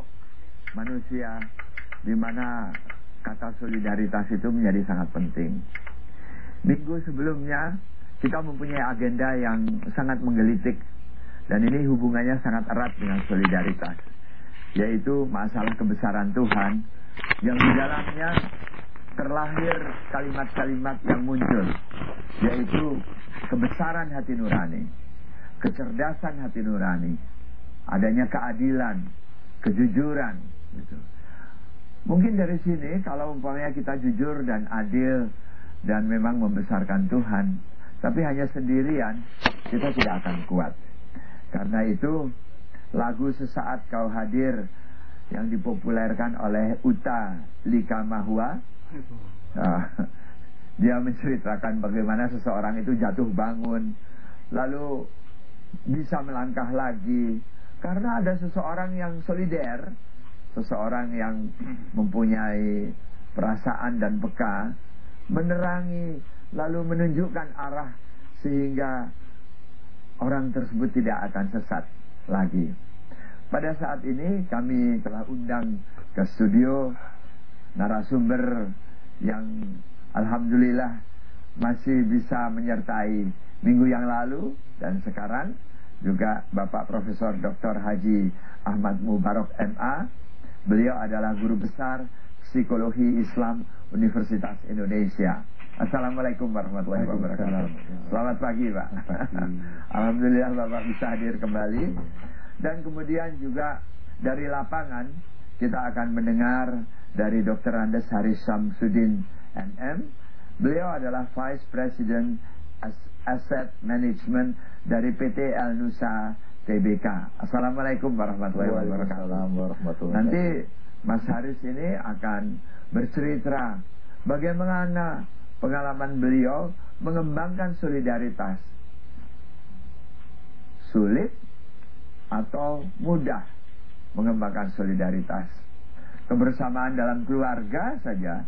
kelompok manusia di mana kata solidaritas itu menjadi sangat penting. Minggu sebelumnya kita mempunyai agenda yang sangat menggelitik dan ini hubungannya sangat erat dengan solidaritas yaitu masalah kebesaran Tuhan yang di dalamnya terlahir kalimat-kalimat yang muncul yaitu kebesaran hati nurani, kecerdasan hati nurani, adanya keadilan, kejujuran gitu. Mungkin dari sini kalau umpamanya kita jujur dan adil dan memang membesarkan Tuhan, tapi hanya sendirian kita tidak akan kuat. Karena itu lagu sesaat kau hadir yang dipopulerkan oleh Uta Lika Mahua. Uh, dia menceritakan bagaimana seseorang itu jatuh bangun lalu bisa melangkah lagi karena ada seseorang yang solider seseorang yang mempunyai perasaan dan peka menerangi lalu menunjukkan arah sehingga orang tersebut tidak akan sesat lagi. Pada saat ini kami telah undang ke studio narasumber yang alhamdulillah masih bisa menyertai minggu yang lalu dan sekarang juga Bapak Profesor Dr. Haji Ahmad Mubarak MA Beliau adalah guru besar Psikologi Islam Universitas Indonesia. Assalamualaikum warahmatullahi wabarakatuh. Selamat pagi Pak. Alhamdulillah Bapak bisa hadir kembali. Dan kemudian juga dari lapangan kita akan mendengar dari Dr. Andes Haris Samsudin MM. Beliau adalah Vice President Asset Management dari PT El Nusa TBK. Assalamualaikum warahmatullahi wabarakatuh. Nanti Mas Haris ini akan bercerita bagaimana pengalaman beliau mengembangkan solidaritas. Sulit atau mudah mengembangkan solidaritas. Kebersamaan dalam keluarga saja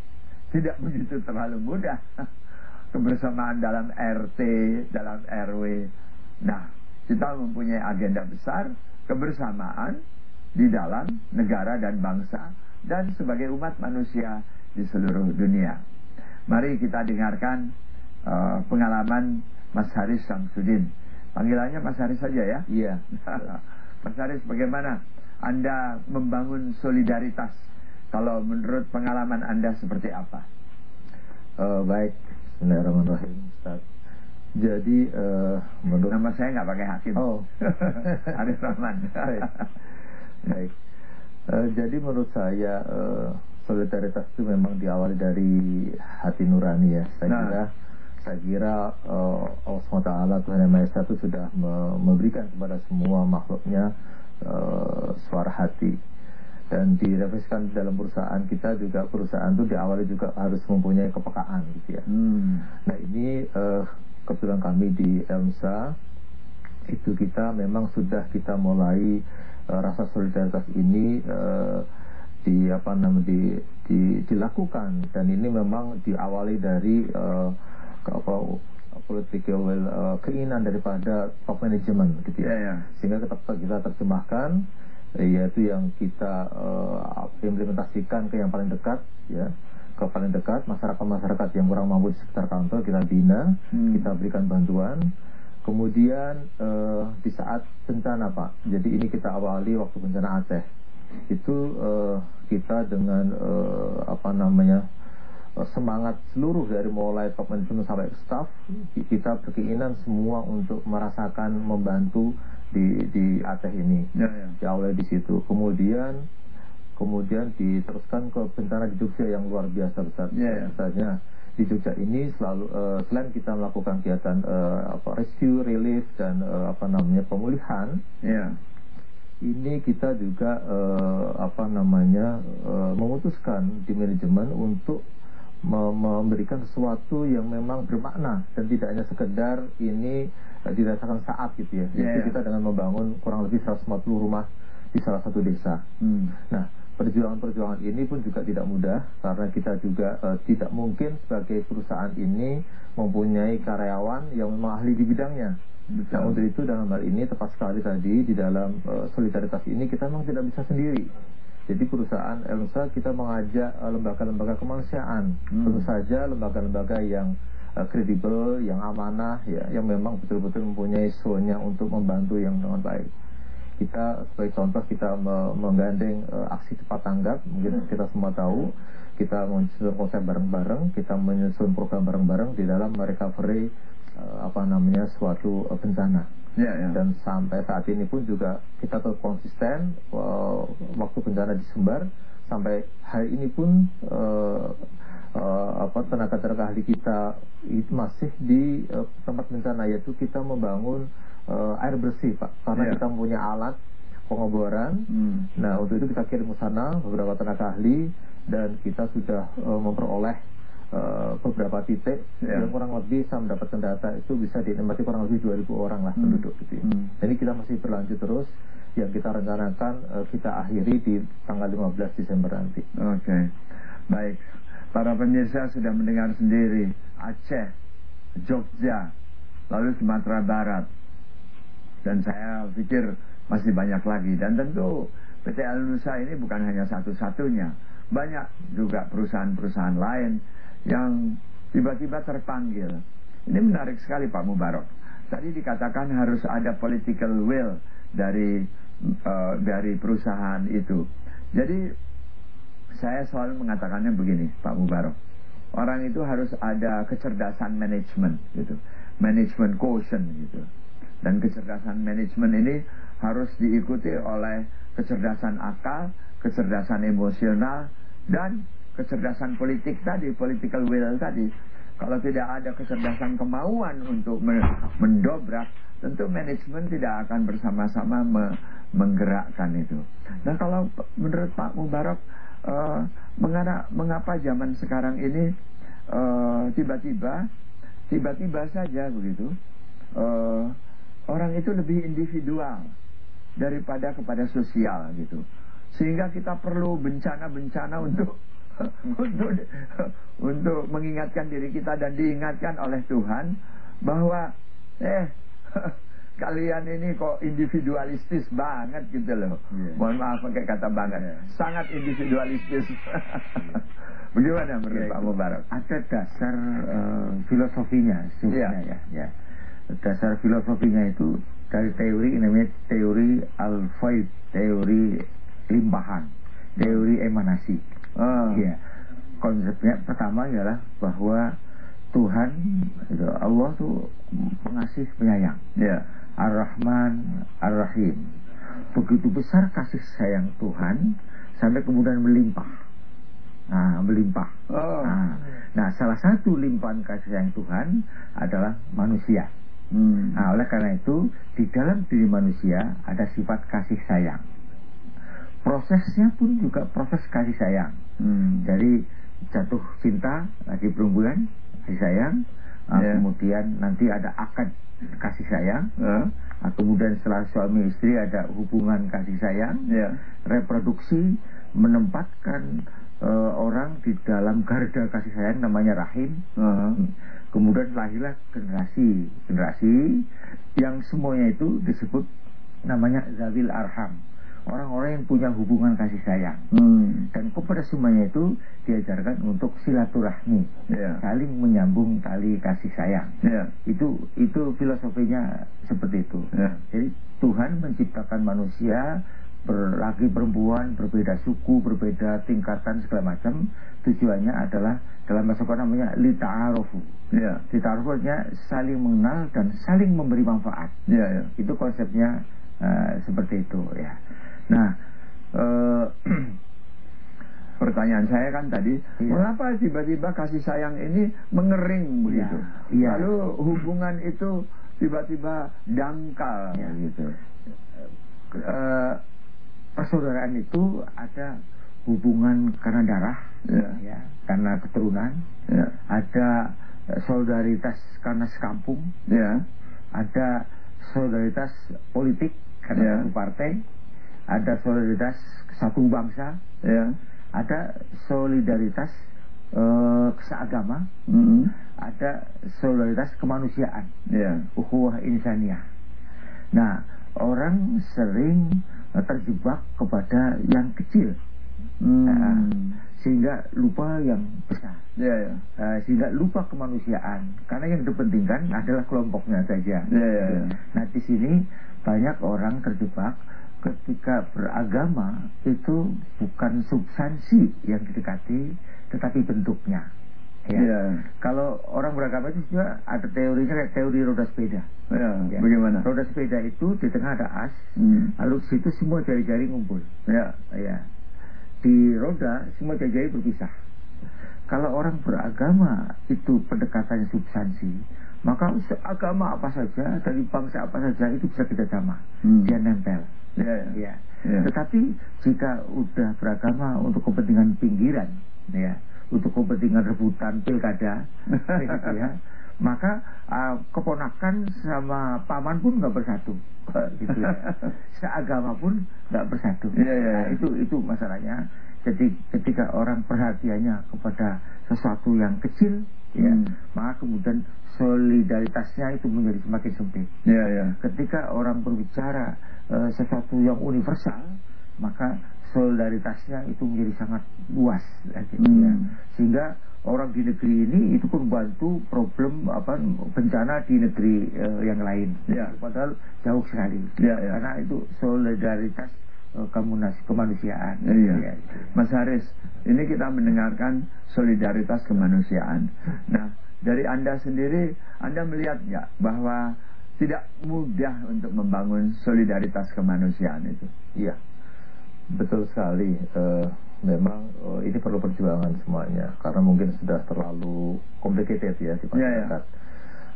tidak begitu terlalu mudah. Kebersamaan dalam RT, dalam RW. Nah, kita mempunyai agenda besar kebersamaan di dalam negara dan bangsa dan sebagai umat manusia di seluruh dunia. Mari kita dengarkan uh, pengalaman Mas Haris Samsudin. Panggilannya Mas Haris saja ya? Iya. Mas Haris bagaimana Anda membangun solidaritas? Kalau menurut pengalaman Anda seperti apa? Uh, baik, Bismillahirrahmanirrahim. Ustaz. Jadi uh, menurut nama saya nggak pakai hakim. Oh, Arif Rahman. Baik. Baik. Uh, jadi menurut saya uh, solidaritas itu memang diawali dari hati nurani ya. Saya nah. kira saya kira uh, Allah SWT Tuhan Yang Maha Esa itu sudah memberikan kepada semua makhluknya uh, suara hati dan direfleksikan dalam perusahaan kita juga perusahaan itu diawali juga harus mempunyai kepekaan gitu ya. Hmm. Nah ini uh, kebetulan kami di Elmsa itu kita memang sudah kita mulai uh, rasa solidaritas ini uh, di apa namanya di, di, dilakukan dan ini memang diawali dari uh, apa political well, uh, keinginan daripada top management gitu ya yeah, yeah. sehingga kita, kita terjemahkan yaitu yang kita uh, implementasikan ke yang paling dekat ya ke paling dekat masyarakat-masyarakat yang kurang mampu di sekitar kantor kita bina, hmm. kita berikan bantuan. Kemudian uh, di saat bencana Pak, jadi ini kita awali waktu bencana Aceh. Itu uh, kita dengan uh, apa namanya uh, semangat seluruh dari mulai top management sampai staff, kita berkeinginan semua untuk merasakan membantu di di Aceh ini. Ya, ya. Diawali di situ. Kemudian kemudian diteruskan ke bencana di Jogja yang luar biasa besar yeah, yeah. di Jogja ini selalu uh, selain kita melakukan kegiatan uh, apa rescue relief dan uh, apa namanya pemulihan yeah. ini kita juga uh, apa namanya uh, memutuskan di manajemen untuk memberikan sesuatu yang memang bermakna dan tidak hanya sekedar ini dirasakan saat gitu ya. Yeah, yeah. kita dengan membangun kurang lebih 150 rumah di salah satu desa. Hmm. Nah, perjuangan-perjuangan ini pun juga tidak mudah karena kita juga uh, tidak mungkin sebagai perusahaan ini mempunyai karyawan yang memang ahli di bidangnya. Betul. Nah untuk itu dalam hal ini tepat sekali tadi di dalam uh, solidaritas ini kita memang tidak bisa sendiri. Jadi perusahaan Elsa kita mengajak eh, lembaga-lembaga kemanusiaan, Hmm. tentu saja lembaga-lembaga yang kredibel, yang amanah, ya, yang memang betul-betul mempunyai soulnya untuk membantu yang dengan baik. Kita sebagai contoh kita me- menggandeng eh, aksi cepat tanggap, mungkin kita semua tahu, kita menyusun konsep bareng-bareng, kita menyusun program bareng-bareng di dalam recovery eh, apa namanya suatu eh, bencana Ya, ya. dan sampai saat ini pun juga kita tetap konsisten uh, waktu bencana disebar sampai hari ini pun uh, uh, apa tenaga-tenaga ahli kita itu masih di uh, tempat bencana yaitu kita membangun uh, air bersih pak karena Iya. kita mempunyai alat pengoboran Hmm. Nah untuk itu kita kirim ke sana beberapa tenaga ahli dan kita sudah uh, memperoleh uh, beberapa titik Ya. yang kurang lebih saya mendapatkan data itu bisa dinikmati kurang lebih 2000 orang lah Hmm. penduduk gitu ya. Hmm. Jadi kita masih berlanjut terus yang kita rencanakan uh, kita akhiri di tanggal 15 Desember nanti. Oke, baik. Para pemirsa sudah mendengar sendiri Aceh, Jogja, lalu Sumatera Barat, dan saya pikir masih banyak lagi. Dan tentu PT Nusa ini bukan hanya satu-satunya, banyak juga perusahaan-perusahaan lain yang tiba-tiba terpanggil. Ini menarik sekali Pak Mubarok. Tadi dikatakan harus ada political will dari eh, dari perusahaan itu. Jadi saya selalu mengatakannya begini, Pak Mubarok. Orang itu harus ada kecerdasan manajemen gitu. Manajemen quotient gitu. Dan kecerdasan manajemen ini harus diikuti oleh kecerdasan akal, kecerdasan emosional dan kecerdasan politik tadi, political will tadi. Kalau tidak ada kecerdasan kemauan untuk me- mendobrak, tentu manajemen tidak akan bersama-sama me- menggerakkan itu. Nah kalau menurut Pak Mubarak, eh, mengapa, mengapa zaman sekarang ini eh, tiba-tiba, tiba-tiba saja begitu, eh, orang itu lebih individual daripada kepada sosial gitu, sehingga kita perlu bencana-bencana untuk untuk untuk mengingatkan diri kita dan diingatkan oleh Tuhan bahwa eh kalian ini kok individualistis banget gitu loh. Iya. Mohon maaf pakai kata banget. Iya. Sangat individualistis. Bagaimana menurut Ya, Pak itu Mubarak? Ada dasar eh, filosofinya sebenarnya Iya. ya, ya. Dasar filosofinya itu dari teori namanya teori al-faid, teori limpahan, teori emanasi. Ah, Ya. Konsepnya pertama ialah bahwa Tuhan itu Allah tuh pengasih penyayang. ya. Ar-Rahman Ar-Rahim. Begitu besar kasih sayang Tuhan sampai kemudian melimpah. Nah, melimpah. Oh. Nah, nah, salah satu limpahan kasih sayang Tuhan adalah manusia. Hmm. Nah, oleh karena itu di dalam diri manusia ada sifat kasih sayang. Prosesnya pun juga proses kasih sayang. Hmm. Jadi jatuh cinta lagi berhubungan kasih sayang, Nah, Ya. kemudian nanti ada akad kasih sayang, Ah, Nah, kemudian setelah suami istri ada hubungan kasih sayang, ya. reproduksi menempatkan eh, orang di dalam garda kasih sayang namanya rahim. Ah, Kemudian lahirlah generasi, generasi yang semuanya itu disebut namanya zawil arham. Orang-orang yang punya hubungan kasih sayang. Hmm. Dan kepada semuanya itu diajarkan untuk silaturahmi, Ya. saling menyambung tali kasih sayang. Ya. Itu itu filosofinya seperti itu. Ya. Jadi Tuhan menciptakan manusia berlaki perempuan berbeda suku, berbeda tingkatan segala macam. Tujuannya adalah dalam bahasa Quran namanya lita'arufu. Ya. Lita'arufu artinya saling mengenal dan saling memberi manfaat. Ya. Ya. Itu konsepnya eh, seperti itu ya. Nah, eh, Pertanyaan saya kan tadi, Iya. mengapa tiba-tiba kasih sayang ini mengering begitu? iya. Lalu hubungan itu tiba-tiba dangkal Iya. gitu. eh, persaudaraan itu ada hubungan karena darah, Ya. ya, karena keturunan, Ya. ada solidaritas karena sekampung, Ya. ada solidaritas politik karena Ya. satu partai, ada solidaritas satu bangsa, Ya. ada solidaritas eh, seagama, Mm-mm. ada solidaritas kemanusiaan, Ya. ukhuwah insaniyah. Nah, orang sering terjebak kepada yang kecil, sehingga lupa yang besar. Ya, ya. Uh, sehingga lupa kemanusiaan. Karena yang dipentingkan adalah kelompoknya saja. Ya, ya, ya. Nah di sini banyak orang terjebak ketika beragama itu bukan substansi yang didekati, tetapi bentuknya. Ya. Ya. Kalau orang beragama itu juga ada teorinya kayak teori roda sepeda. Ya, bagaimana? Roda sepeda itu di tengah ada as, Hmm. lalu situ semua jari-jari ngumpul. Ya. Ya. Di roda semua jari-jari berpisah. Kalau orang beragama itu pendekatannya substansi, maka agama apa saja dari bangsa apa saja itu bisa kita sama. Hmm. Dia nempel. Ya, ya. Ya. Ya. Tetapi jika udah beragama untuk kepentingan pinggiran, ya, untuk kepentingan rebutan pilkada, gitu ya, maka uh, keponakan sama paman pun nggak bersatu, gitu ya. Seagama pun nggak bersatu. Ya, ya, ya. Nah, itu itu masalahnya. Jadi ketika orang perhatiannya kepada sesuatu yang kecil, ya, Hmm. maka kemudian solidaritasnya itu menjadi semakin sempit Ya, ya. ketika orang berbicara eh, sesuatu yang universal maka solidaritasnya itu menjadi sangat luas ya, gitu Hmm. ya. sehingga orang di negeri ini itu pun bantu problem apa bencana di negeri eh, yang lain Ya. padahal jauh sekali Ya, ya. karena itu solidaritas eh, kemunas- kemanusiaan Iya. Ya. Mas Haris, ini kita mendengarkan solidaritas kemanusiaan. Nah, dari Anda sendiri, Anda melihat nggak bahwa tidak mudah untuk membangun solidaritas kemanusiaan itu? Iya, betul sekali. Eh, memang eh, ini perlu perjuangan semuanya karena mungkin sudah terlalu complicated ya di Iya, iya. masyarakat.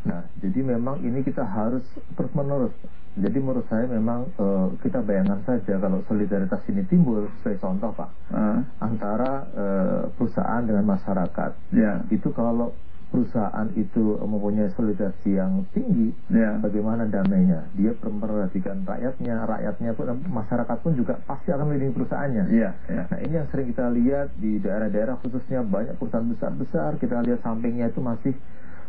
Nah, jadi memang ini kita harus terus menerus. Jadi menurut saya memang eh, kita bayangkan saja kalau solidaritas ini timbul sebagai contoh pak Ah, antara eh, perusahaan dengan masyarakat. ya, Itu kalau perusahaan itu mempunyai solidaritas yang tinggi, ya, bagaimana damainya dia memperhatikan rakyatnya rakyatnya pun masyarakat pun juga pasti akan melindungi perusahaannya iya, iya. nah ini yang sering kita lihat di daerah-daerah khususnya banyak perusahaan besar-besar kita lihat sampingnya itu masih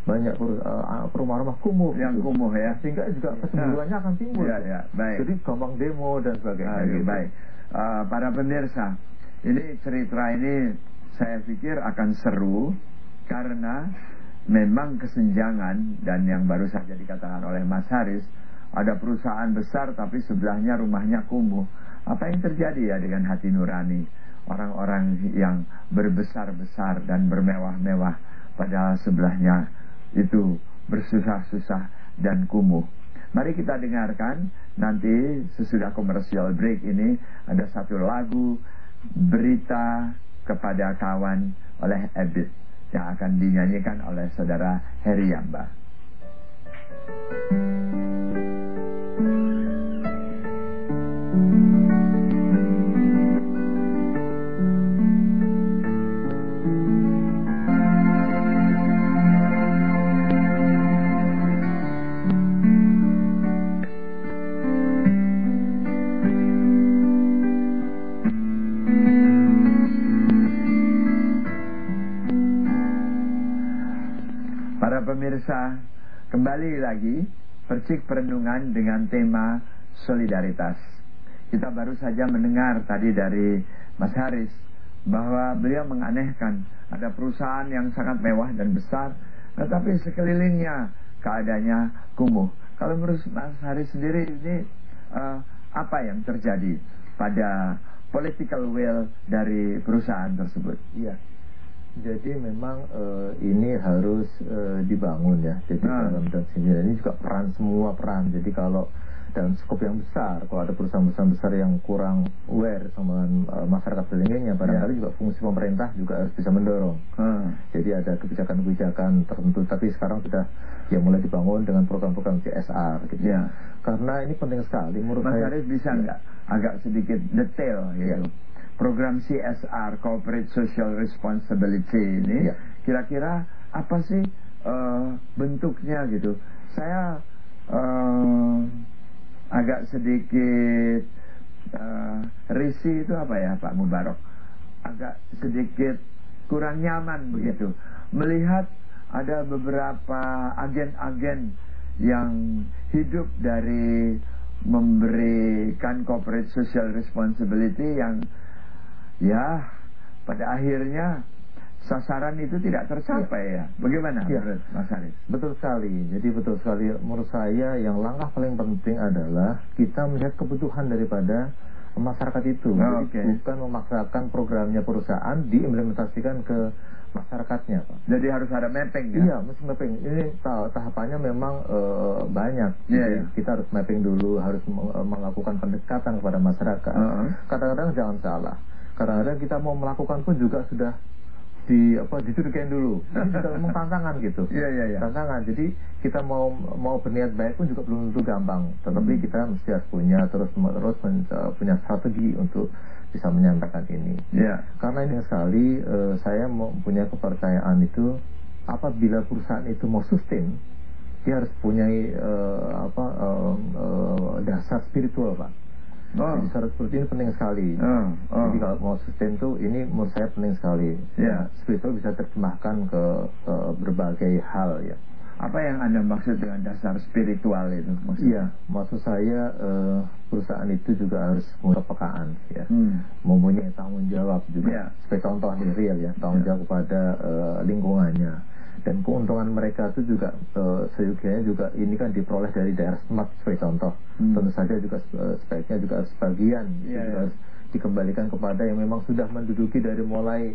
banyak eh, rumah-rumah kumuh Yang gitu. kumuh ya. sehingga juga kecemburuannya akan timbul Ya, ya, baik. jadi gampang demo dan sebagainya Ayo, gitu. baik. Eh, para pemirsa, ini cerita ini saya pikir akan seru karena memang kesenjangan dan yang baru saja dikatakan oleh Mas Haris, ada perusahaan besar tapi sebelahnya rumahnya kumuh. Apa yang terjadi ya dengan hati nurani orang-orang yang berbesar-besar dan bermewah-mewah padahal sebelahnya itu bersusah-susah dan kumuh. Mari kita dengarkan nanti sesudah komersial break ini ada satu lagu berita kepada kawan oleh Ebit yang akan dinyanyikan oleh saudara Heri Yamba. Para pemirsa, kembali lagi percik perenungan dengan tema solidaritas. Kita baru saja mendengar tadi dari Mas Haris bahwa beliau menganehkan ada perusahaan yang sangat mewah dan besar, tetapi sekelilingnya keadaannya kumuh. Kalau menurut Mas Haris sendiri ini eh, apa yang terjadi pada political will dari perusahaan tersebut? Iya. Jadi memang eh, ini harus eh, dibangun ya. Jadi Ah. dalam sini ini juga peran semua peran. Jadi kalau dalam skop yang besar, kalau ada perusahaan-perusahaan besar yang kurang aware sama eh, masyarakat sekelilingnya, barangkali juga fungsi pemerintah juga harus bisa mendorong. Hmm. Jadi ada kebijakan-kebijakan tertentu, tapi sekarang sudah ya mulai dibangun dengan program-program CSR gitu. Ya. Karena ini penting sekali menurut Mas saya. Haris bisa Ya. nggak agak sedikit detail gitu. Iya. Program CSR Corporate Social Responsibility ini Iya. kira-kira apa sih eh, bentuknya gitu? Saya eh, agak sedikit eh, risih itu apa ya Pak Mubarok? Agak sedikit kurang nyaman begitu melihat ada beberapa agen-agen yang hidup dari memberikan corporate social responsibility yang ya pada akhirnya sasaran itu tidak tercapai ya. Bagaimana ya. menurut Mas Haris? Betul sekali. Jadi betul sekali menurut saya yang langkah paling penting adalah kita melihat kebutuhan daripada masyarakat itu. Oh, okay. Bukan memaksakan programnya perusahaan diimplementasikan ke masyarakatnya, Pak. Jadi harus ada mapping ya? Iya, mesti mapping. Ini tahapannya memang uh, banyak. Yeah, Jadi yeah. kita harus mapping dulu, harus melakukan pendekatan kepada masyarakat. Kadang-kadang uh -huh. jangan salah. Kadang-kadang kita mau melakukan pun juga sudah di apa dicurigain dulu. Ini juga memang tantangan gitu. Iya iya iya. Tantangan. Jadi kita mau mau berniat baik pun juga belum tentu gampang. Tetapi hmm. kita mesti harus punya terus terus punya strategi untuk bisa menyampaikan ini. Iya. Karena ini sekali uh, saya mempunyai kepercayaan itu apabila perusahaan itu mau sustain dia harus punya uh, apa uh, uh, dasar spiritual pak Oh. Jadi syarat seperti ini penting sekali. Oh. Oh. Jadi kalau mau sustain tuh ini menurut saya penting sekali. Ya. Yeah. Spiritual bisa terjemahkan ke, ke berbagai hal ya. Apa yang anda maksud dengan dasar spiritual itu? Iya, maksud saya uh, perusahaan itu juga harus punya kepekaan ya, hmm. mempunyai tanggung jawab juga. Yeah. Sebagai contoh nih real ya, tanggung yeah. jawab kepada uh, lingkungannya dan keuntungan mereka itu juga uh, seyoganya juga ini kan diperoleh dari daerah smart sebagai contoh hmm. tentu saja juga uh, sebaiknya juga sebagian yeah, juga yeah. dikembalikan kepada yang memang sudah menduduki dari mulai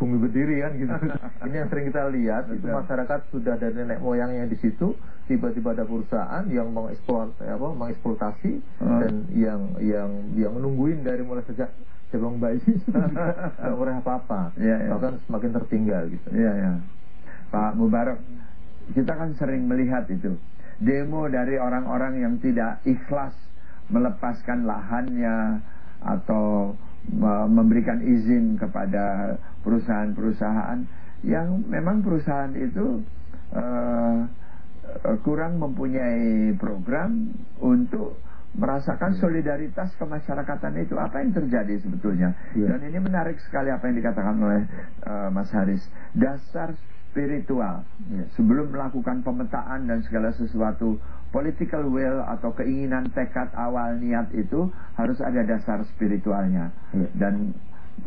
bumi berdiri kan gitu ini yang sering kita lihat itu masyarakat sudah dari nenek moyangnya di situ tiba-tiba ada perusahaan yang mengeksploitasi apa mengeksploitasi hmm. dan yang yang yang nungguin dari mulai sejak cabang bayi nggak boleh apa-apa yeah, yeah. bahkan semakin tertinggal gitu yeah, yeah. Pak Mubarak, kita kan sering melihat itu. Demo dari orang-orang yang tidak ikhlas melepaskan lahannya atau memberikan izin kepada perusahaan-perusahaan yang memang perusahaan itu uh, kurang mempunyai program untuk merasakan solidaritas kemasyarakatan itu. Apa yang terjadi sebetulnya? Yeah. dan ini menarik sekali apa yang dikatakan oleh uh, Mas Haris. Dasar spiritual ya. sebelum melakukan pemetaan dan segala sesuatu political will atau keinginan tekad awal niat itu harus ada dasar spiritualnya ya. dan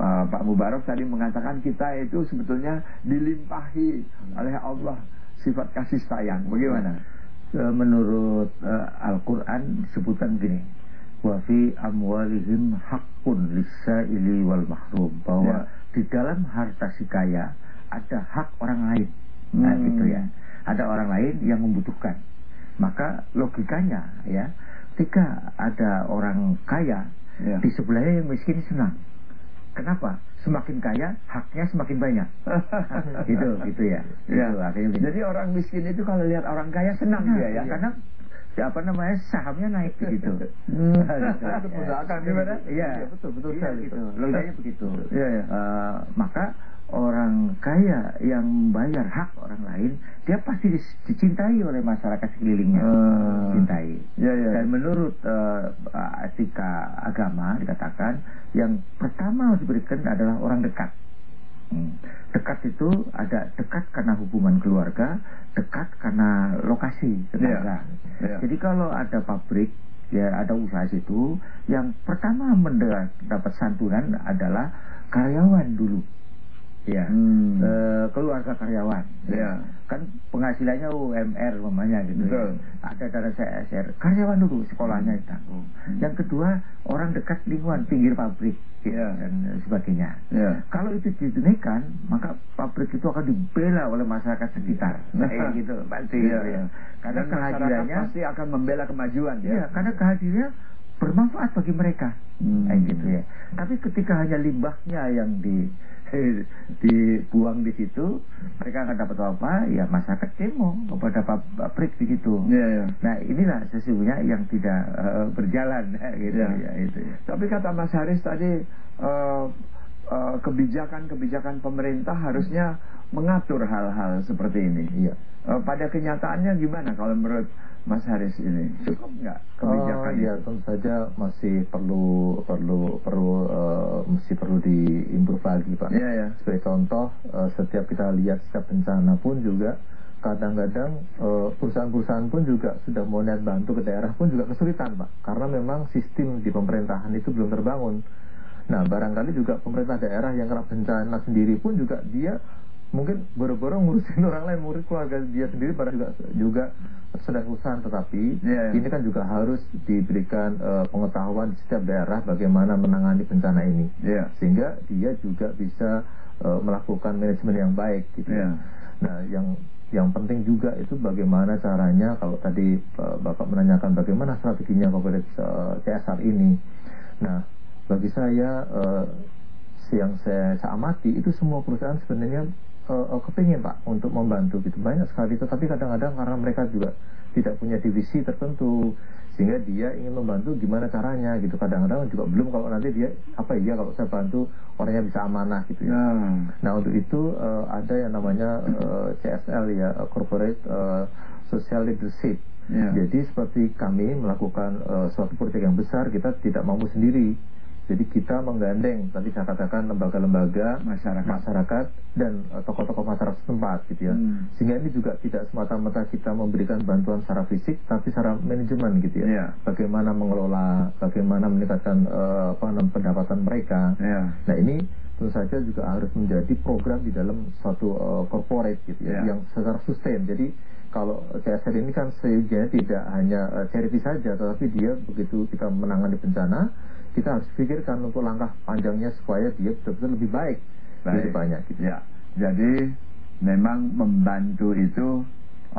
uh, Pak Mubarak tadi mengatakan kita itu sebetulnya dilimpahi oleh Allah sifat kasih sayang bagaimana ya. menurut uh, Al-Quran sebutan gini wa fi amwalihim haqqun lis-sa'ili wal mahrum bahwa ya. di dalam harta si kaya ada hak orang lain. Nah, hmm. gitu ya. Ada orang lain yang membutuhkan. Maka logikanya ya, ketika ada orang kaya ya. di sebelahnya yang miskin senang. Kenapa? Semakin kaya, haknya semakin banyak. gitu, gitu ya. ya. Gitu, gitu. Jadi orang miskin itu kalau lihat orang kaya senang nah, dia ya, iya. karena apa namanya sahamnya naik gitu. Hmm. gitu. Perusahaan gimana? Iya, betul betul iya, gitu. Logikanya begitu. Iya, iya. Uh, maka orang kaya yang membayar hak orang lain, dia pasti dicintai oleh masyarakat sekelilingnya. Uh, Cintai. Ya, ya. Dan menurut uh, etika agama dikatakan yang pertama harus diberikan adalah orang dekat. Hmm. Dekat itu ada dekat karena hubungan keluarga, dekat karena lokasi tetangga. Yeah. Yeah. Jadi kalau ada pabrik, ya ada usaha situ, yang pertama mendapat santunan adalah karyawan dulu ya hmm. e, keluarga karyawan. Ya kan penghasilannya UMR namanya gitu ya. ada dana CSR karyawan dulu sekolahnya ditanggung hmm. yang kedua orang dekat lingkungan pinggir pabrik ya. dan sebagainya. Ya. kalau itu ditunaikan maka pabrik itu akan dibela oleh masyarakat sekitar. Nah, gitu pasti ya, gitu ya. karena dan kehadirannya pasti akan membela kemajuan ya, ya karena kehadirannya bermanfaat bagi mereka. Hmm. eh, gitu ya. Tapi ketika hanya limbahnya yang di dibuang di situ mereka akan dapat apa ya masyarakat demo kepada pabrik di situ yeah, yeah. nah inilah sesungguhnya yang tidak uh, berjalan gitu yeah. ya itu ya. tapi kata Mas Haris tadi uh, kebijakan-kebijakan uh, pemerintah harusnya mengatur hal-hal seperti ini. Iya. Uh, pada kenyataannya gimana kalau menurut Mas Haris ini cukup nggak kebijakan? Oh, ya tentu saja masih perlu perlu perlu uh, masih perlu diimprove lagi pak. Iya ya. Sebagai contoh uh, setiap kita lihat setiap bencana pun juga kadang-kadang uh, perusahaan-perusahaan pun juga sudah mau niat bantu ke daerah pun juga kesulitan pak karena memang sistem di pemerintahan itu belum terbangun Nah, barangkali juga pemerintah daerah yang kena bencana sendiri pun juga dia mungkin boro-boro ngurusin orang lain, murid keluarga dia sendiri pada juga juga sedang usaha tetapi yeah, yeah. ini kan juga harus diberikan uh, pengetahuan di setiap daerah bagaimana menangani bencana ini yeah. sehingga dia juga bisa uh, melakukan manajemen yang baik gitu. Yeah. Nah, yang yang penting juga itu bagaimana caranya kalau tadi uh, Bapak menanyakan bagaimana strateginya corporate uh, CSR ini. Nah, bagi saya uh, yang saya, saya amati itu semua perusahaan sebenarnya uh, kepingin pak untuk membantu gitu. Banyak sekali. Tetapi kadang-kadang karena mereka juga tidak punya divisi tertentu sehingga dia ingin membantu gimana caranya gitu. Kadang-kadang juga belum. Kalau nanti dia apa ya kalau saya bantu orangnya bisa amanah gitu ya. Hmm. nah untuk itu uh, ada yang namanya uh, CSL ya corporate uh, social leadership. Yeah. jadi seperti kami melakukan uh, suatu proyek yang besar kita tidak mampu sendiri jadi kita menggandeng tadi saya katakan lembaga-lembaga masyarakat, masyarakat dan eh, tokoh-tokoh masyarakat setempat gitu ya. Hmm. Sehingga ini juga tidak semata-mata kita memberikan bantuan secara fisik tapi secara manajemen gitu ya. Yeah. Bagaimana mengelola, bagaimana meningkatkan uh, apa pendapatan mereka. Yeah. Nah, ini tentu saja juga harus menjadi program di dalam suatu uh, corporate gitu ya yeah. yang secara sustain. Jadi kalau CSR ini kan sejujurnya tidak hanya uh, charity saja tetapi dia begitu kita menangani bencana kita harus pikirkan untuk langkah panjangnya supaya dia betul-betul lebih baik, baik. lebih banyak. Gitu. Ya, jadi memang membantu itu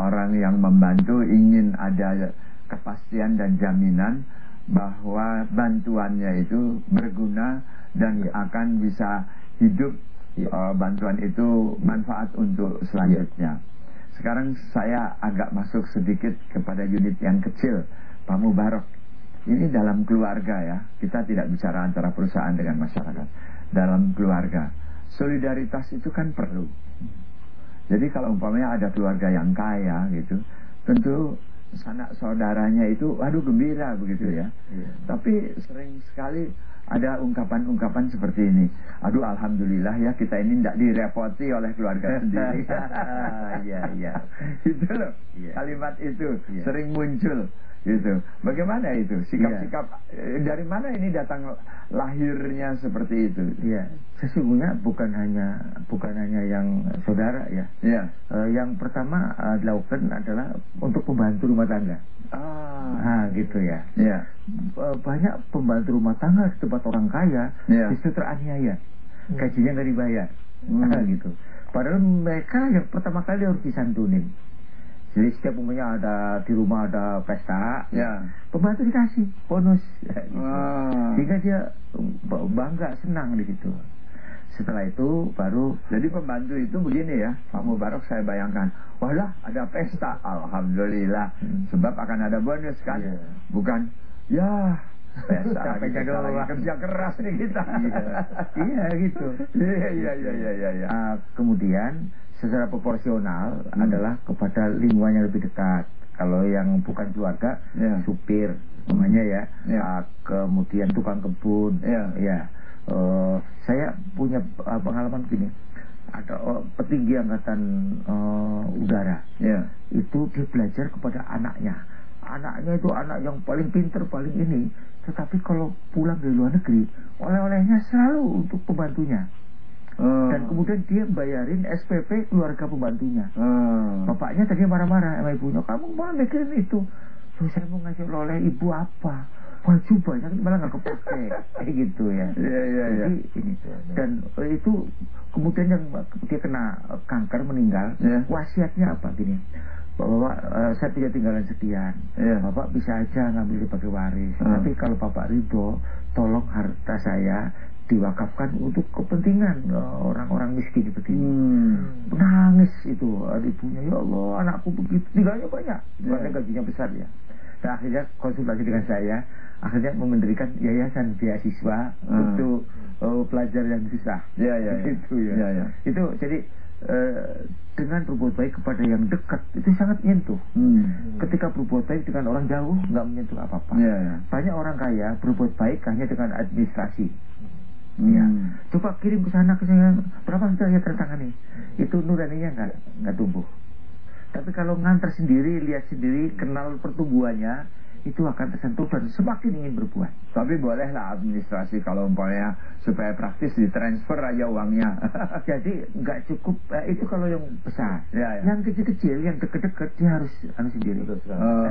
orang yang membantu ingin ada kepastian dan jaminan bahwa bantuannya itu berguna dan ya. akan bisa hidup ya. uh, bantuan itu manfaat untuk selanjutnya. Ya. Sekarang saya agak masuk sedikit kepada unit yang kecil, Pak Mubarok. Ini dalam keluarga ya. Kita tidak bicara antara perusahaan dengan masyarakat. Dalam keluarga. Solidaritas itu kan perlu. Jadi kalau umpamanya ada keluarga yang kaya gitu, tentu sanak saudaranya itu aduh gembira begitu ya. Yeah. Tapi sering sekali ada ungkapan-ungkapan seperti ini. Aduh alhamdulillah ya kita ini tidak direpoti oleh keluarga sendiri. Iya iya. Itu loh. Yeah. Kalimat itu yeah. sering muncul gitu. Bagaimana itu sikap-sikap yeah. dari mana ini datang lahirnya seperti itu? Iya, sesungguhnya bukan hanya bukan hanya yang saudara ya. Iya. Uh, yang pertama uh, dilakukan adalah untuk pembantu rumah tangga. Ah, nah, gitu ya. Iya. Uh, banyak pembantu rumah tangga di tempat orang kaya yeah. justru teraniaya, hmm. gajinya nggak dibayar, hmm. nah, gitu. Padahal mereka yang pertama kali harus disantunin. Jadi setiap umumnya ada di rumah ada pesta, ya. pembantu dikasih bonus, ya, gitu. ah. sehingga dia bangga senang di situ. Setelah itu baru jadi pembantu itu begini ya, Pak Mubarak saya bayangkan, wah ada pesta, alhamdulillah, hmm. sebab akan ada bonus kan, yeah. bukan ya pesta kita lagi kerja keras nih kita. iya, iya gitu. Iya iya iya iya iya. Ya. Uh, kemudian secara proporsional hmm. adalah kepada lingkungan yang lebih dekat. Kalau yang bukan keluarga, yeah. supir, namanya ya, yeah. uh, kemudian tukang kebun, yeah. ya. Uh, saya punya uh, pengalaman begini, ada uh, petinggi angkatan uh, udara, yeah. itu dia belajar kepada anaknya. Anaknya itu anak yang paling pinter, paling ini. Tetapi kalau pulang dari luar negeri, oleh-olehnya selalu untuk pembantunya. Hmm. Dan kemudian dia bayarin SPP keluarga pembantunya. Hmm. Bapaknya tadi marah-marah sama ibunya, kamu malah mikirin itu. Terus saya mau ngasih oleh ibu apa? Baju banyak malah nggak kepake, kayak gitu ya. Iya iya iya. ini dan itu kemudian yang dia kena kanker meninggal, yeah. wasiatnya apa gini? bahwa uh, saya tidak tinggalan sekian, yeah. bapak bisa aja ngambil sebagai waris. Hmm. Tapi kalau bapak ridho, tolong harta saya diwakafkan untuk kepentingan eh, orang-orang miskin seperti ini. Hmm. Nangis itu ibunya, ya Allah anakku begitu, tinggalnya banyak, yeah. gajinya besar ya. Dan akhirnya konsultasi dengan saya, akhirnya mendirikan yayasan beasiswa hmm. untuk uh, pelajar yang susah. Ya, ya, ya. Itu ya. ya, ya. Itu jadi uh, dengan berbuat baik kepada yang dekat itu sangat menyentuh. Hmm. Ketika berbuat baik dengan orang jauh nggak menyentuh apa-apa. Ya, ya. Banyak orang kaya berbuat baik hanya dengan administrasi. Hmm. Ya, coba kirim ke sana ke sana berapa sudah ya tertangani? Hmm. Itu nuraninya nggak nggak tumbuh. Tapi kalau ngantar sendiri, lihat sendiri, kenal pertumbuhannya, itu akan tersentuh dan semakin ingin berbuat. Tapi bolehlah administrasi kalau umpamanya supaya praktis ditransfer aja uangnya. Jadi nggak cukup eh, itu kalau yang besar. Ya, ya. Yang kecil-kecil, yang deket-deket dia harus harus sendiri. Oh,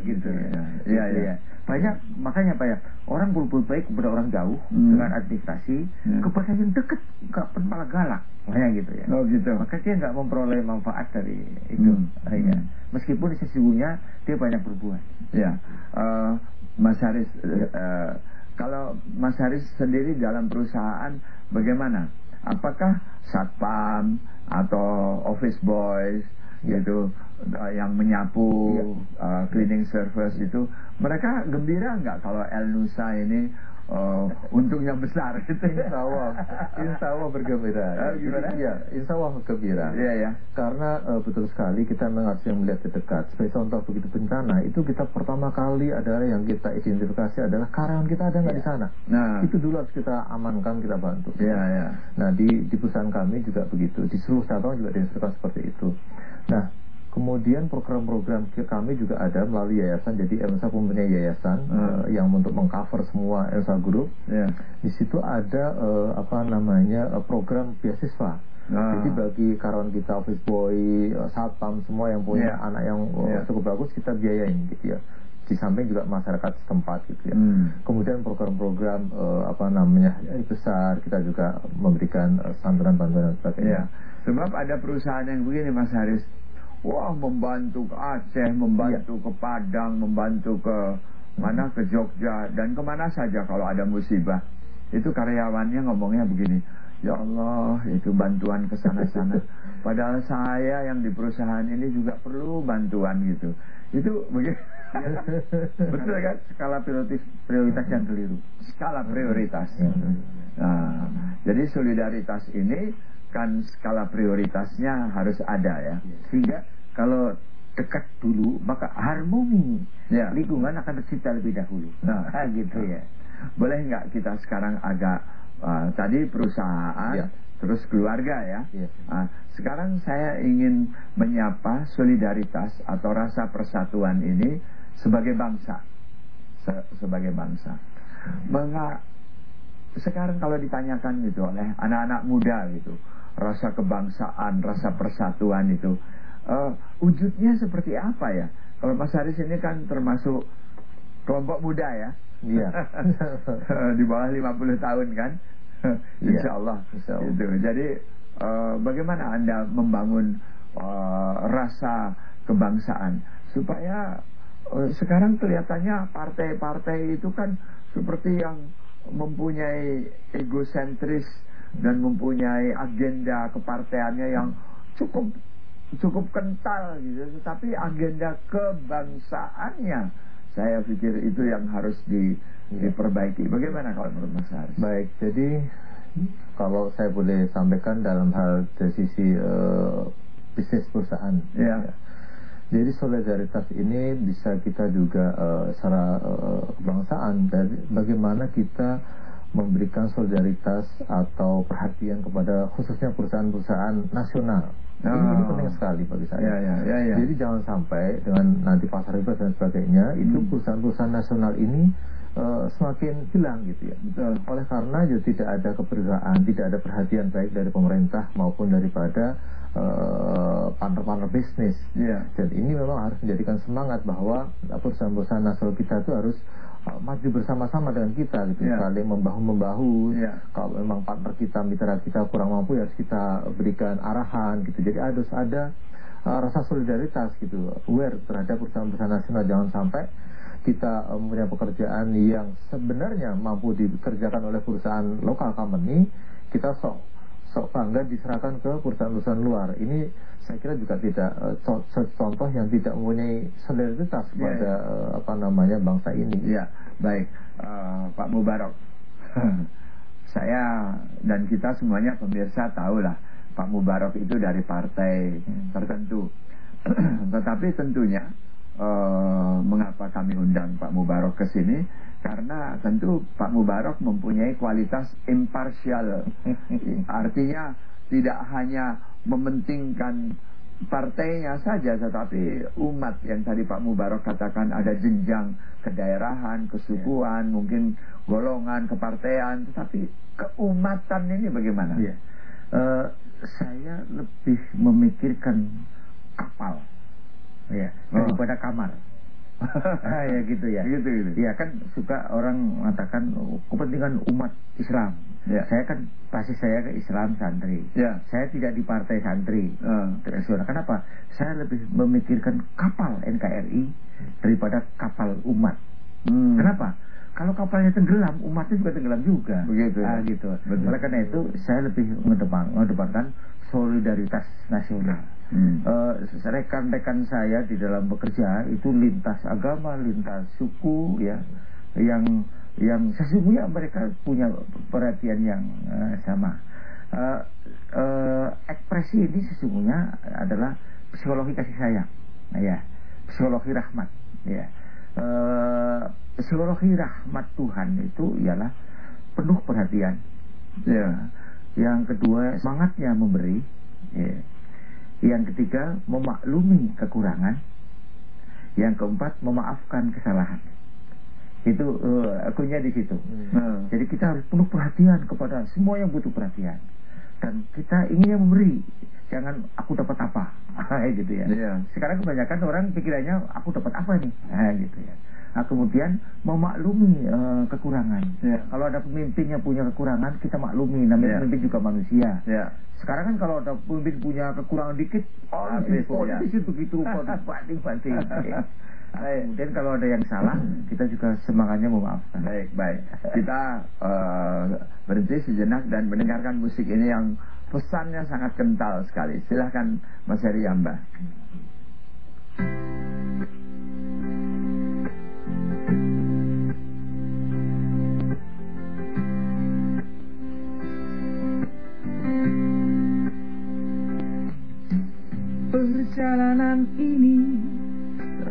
gitu ya. Iya, Gitu iya. ya. Banyak makanya banyak orang berbuat baik kepada orang jauh Hmm. dengan administrasi Ya. kepada yang dekat nggak malah galak. Makanya gitu ya. Oh gitu. Maka dia nggak memperoleh manfaat dari itu. Hmm. Hmm. Meskipun sesungguhnya dia banyak berbuat. Ya, Eh, Mas Haris, eh, eh, kalau Mas Haris sendiri dalam perusahaan bagaimana? Apakah satpam atau office boys gitu eh, yang menyapu Iya. eh, cleaning service itu mereka gembira nggak kalau El Nusa ini eh, untungnya besar gitu? Insya Allah, insya Allah bergembira. Gimana? Iya, insya Allah bergembira. Iya ya. Karena eh, betul sekali kita memang harus yang melihat di dekat. Sebagai contoh begitu bencana, itu kita pertama kali adalah yang kita identifikasi adalah karyawan kita ada nggak di sana. Nah, Itu dulu harus kita amankan, kita bantu. Iya ya. Nah di, di perusahaan kami juga begitu, di seluruh cabang juga diinstruksikan seperti itu. Nah kemudian program-program kami juga ada melalui yayasan, jadi Elsa mempunyai yayasan Hmm. eh, yang untuk mengcover semua Elsa Group. Ya. Di situ ada eh, apa namanya eh, program beasiswa. Ah. Jadi bagi karyawan kita office boy, satpam semua yang punya Iya. anak yang eh, Iya. cukup bagus kita biayain gitu ya. Di samping juga masyarakat setempat gitu ya. Hmm. Kemudian program-program eh, apa namanya besar kita juga memberikan eh, santunan-bantuan dan sebagainya. Ya, sebab ada perusahaan yang begini Mas Haris. Wah, membantu ke Aceh, membantu ke Padang, membantu ke mana ke Jogja dan ke mana saja kalau ada musibah. Itu karyawannya ngomongnya begini, ya Allah itu bantuan ke sana-sana. Padahal saya yang di perusahaan ini juga perlu bantuan gitu. Itu begini. Betul kan? Skala prioritas prioritas yang keliru. Skala prioritas. Ya. Nah, jadi solidaritas ini kan skala prioritasnya harus ada ya. Sehingga kalau dekat dulu maka harmoni Ya. lingkungan akan tercipta lebih dahulu. Nah. Ah, gitu ya. Boleh nggak kita sekarang agak uh, tadi perusahaan, Ya. terus keluarga ya. Iya. Ah, sekarang saya ingin menyapa solidaritas atau rasa persatuan ini sebagai bangsa, Se- sebagai bangsa. Menga- sekarang kalau ditanyakan gitu oleh anak-anak muda gitu, rasa kebangsaan, rasa persatuan itu, eh, wujudnya seperti apa ya? Kalau Mas Haris ini kan termasuk kelompok muda ya, Iya. di bawah 50 tahun kan Iya. Insya Allah Insya Allah. Itu. jadi eh, bagaimana anda membangun eh, rasa kebangsaan supaya eh, sekarang kelihatannya partai-partai itu kan seperti yang mempunyai egosentris dan mempunyai agenda kepartaiannya yang cukup cukup kental gitu. Tetapi agenda kebangsaannya saya pikir itu yang harus di, diperbaiki. Bagaimana kalau menurut Mas Haris? Baik, jadi kalau saya boleh sampaikan dalam hal dari sisi eh, bisnis perusahaan. Ya. Jadi solidaritas ini bisa kita juga eh, secara eh, kebangsaan. Dari bagaimana kita memberikan solidaritas atau perhatian kepada khususnya perusahaan-perusahaan nasional. Ini, ini Oh. penting sekali bagi saya. Ya, ya, ya, ya. Jadi jangan sampai dengan nanti pasar bebas dan sebagainya itu Hmm. perusahaan-perusahaan nasional ini semakin hilang gitu ya. Betul. Oleh karena ya tidak ada kebersamaan, tidak ada perhatian baik dari pemerintah maupun daripada eh, partner-partner bisnis. Iya. Dan ini memang harus menjadikan semangat bahwa perusahaan-perusahaan nasional kita itu harus uh, maju bersama-sama dengan kita gitu, Iya. saling membahu-membahu. Iya. Kalau memang partner kita, mitra kita kurang mampu ya harus kita berikan arahan gitu. Jadi harus ada uh, rasa solidaritas gitu, aware terhadap perusahaan-perusahaan nasional jangan sampai kita uh, mempunyai pekerjaan yang sebenarnya mampu dikerjakan oleh perusahaan lokal company, kita sok sok bangga diserahkan ke perusahaan-perusahaan luar. Ini saya kira juga tidak eh, co- co- contoh yang tidak mempunyai solidaritas Iya, pada iya. eh, apa namanya bangsa ini. Ya, baik Eh, Pak Mubarok. Saya dan kita semuanya pemirsa tahulah Pak Mubarok itu dari partai tertentu. Tetapi tentunya eh, mengapa kami undang Pak Mubarok ke sini? Karena tentu Pak Mubarok mempunyai kualitas imparsial. Artinya tidak hanya mementingkan partainya saja tetapi umat yang tadi Pak Mubarak katakan ada jenjang kedaerahan, kesukuan, yeah. mungkin golongan, kepartean, tetapi keumatan ini bagaimana? Yeah. Uh, saya lebih memikirkan kapal ya oh. daripada kamar. ah, ya gitu ya. Gitu gitu. Ya kan suka orang mengatakan oh, kepentingan umat Islam. Ya. Saya kan pasti saya ke Islam santri. Ya. Saya tidak di partai santri. Uh. Kenapa? Saya lebih memikirkan kapal NKRI daripada kapal umat. Hmm. Kenapa? Kalau kapalnya tenggelam, umatnya juga tenggelam juga. Begitu. Ah, gitu. Betul. Oleh karena itu, saya lebih mengedepankan solidaritas nasional. Hmm. Uh, rekan-rekan saya di dalam bekerja itu lintas agama, lintas suku ya, yang yang sesungguhnya mereka punya perhatian yang uh, sama. Uh, uh, ekspresi ini sesungguhnya adalah psikologi kasih sayang, ya, psikologi rahmat, ya. Uh, psikologi rahmat Tuhan itu ialah penuh perhatian, ya. Yang kedua semangatnya memberi, ya yang ketiga, memaklumi kekurangan. Yang keempat, memaafkan kesalahan. Itu uh, akunya di situ. Hmm. Jadi kita harus penuh perhatian kepada semua yang butuh perhatian. Dan kita inginnya memberi. Jangan aku dapat apa. gitu ya. Yeah. Sekarang kebanyakan orang pikirannya aku dapat apa nih. gitu ya. Nah, kemudian memaklumi uh, kekurangan. Ya. Kalau ada pemimpin yang punya kekurangan, kita maklumi. Namanya ya. pemimpin juga manusia. Ya. Sekarang kan kalau ada pemimpin punya kekurangan dikit, oh Habis, itu ya. begitu banting-banting. Kemudian kalau ada yang salah, kita juga semangatnya memaafkan. Baik, baik. Kita uh, berhenti sejenak dan mendengarkan musik ini yang pesannya sangat kental sekali. Silahkan Mas Heri Yamba. Perjalanan ini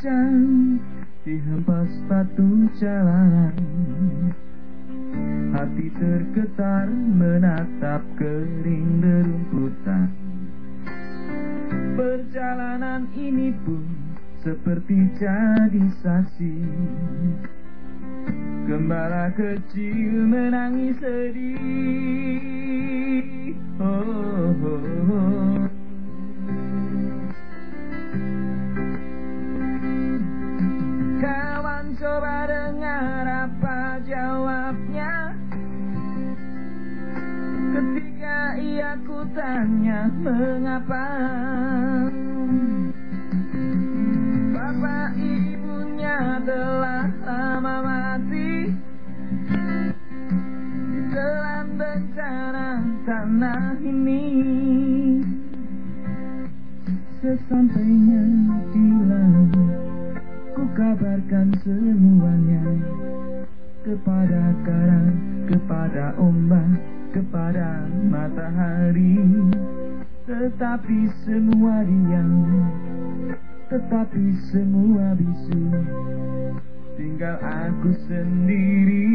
terguncang Dihempas batu jalanan Hati tergetar menatap kering derumputan. Perjalanan ini pun seperti jadi saksi. Gembala kecil menangis sedih. Oh, oh, oh. Coba dengar apa jawabnya. Ketika ia kutanya mengapa? Bapak ibunya telah lama mati. Dalam bencana tanah ini Sesampainya Ku kabarkan semuanya Kepada karang, kepada ombak, kepada matahari. Tetapi semua diam Tetapi semua bisu. Tinggal aku sendiri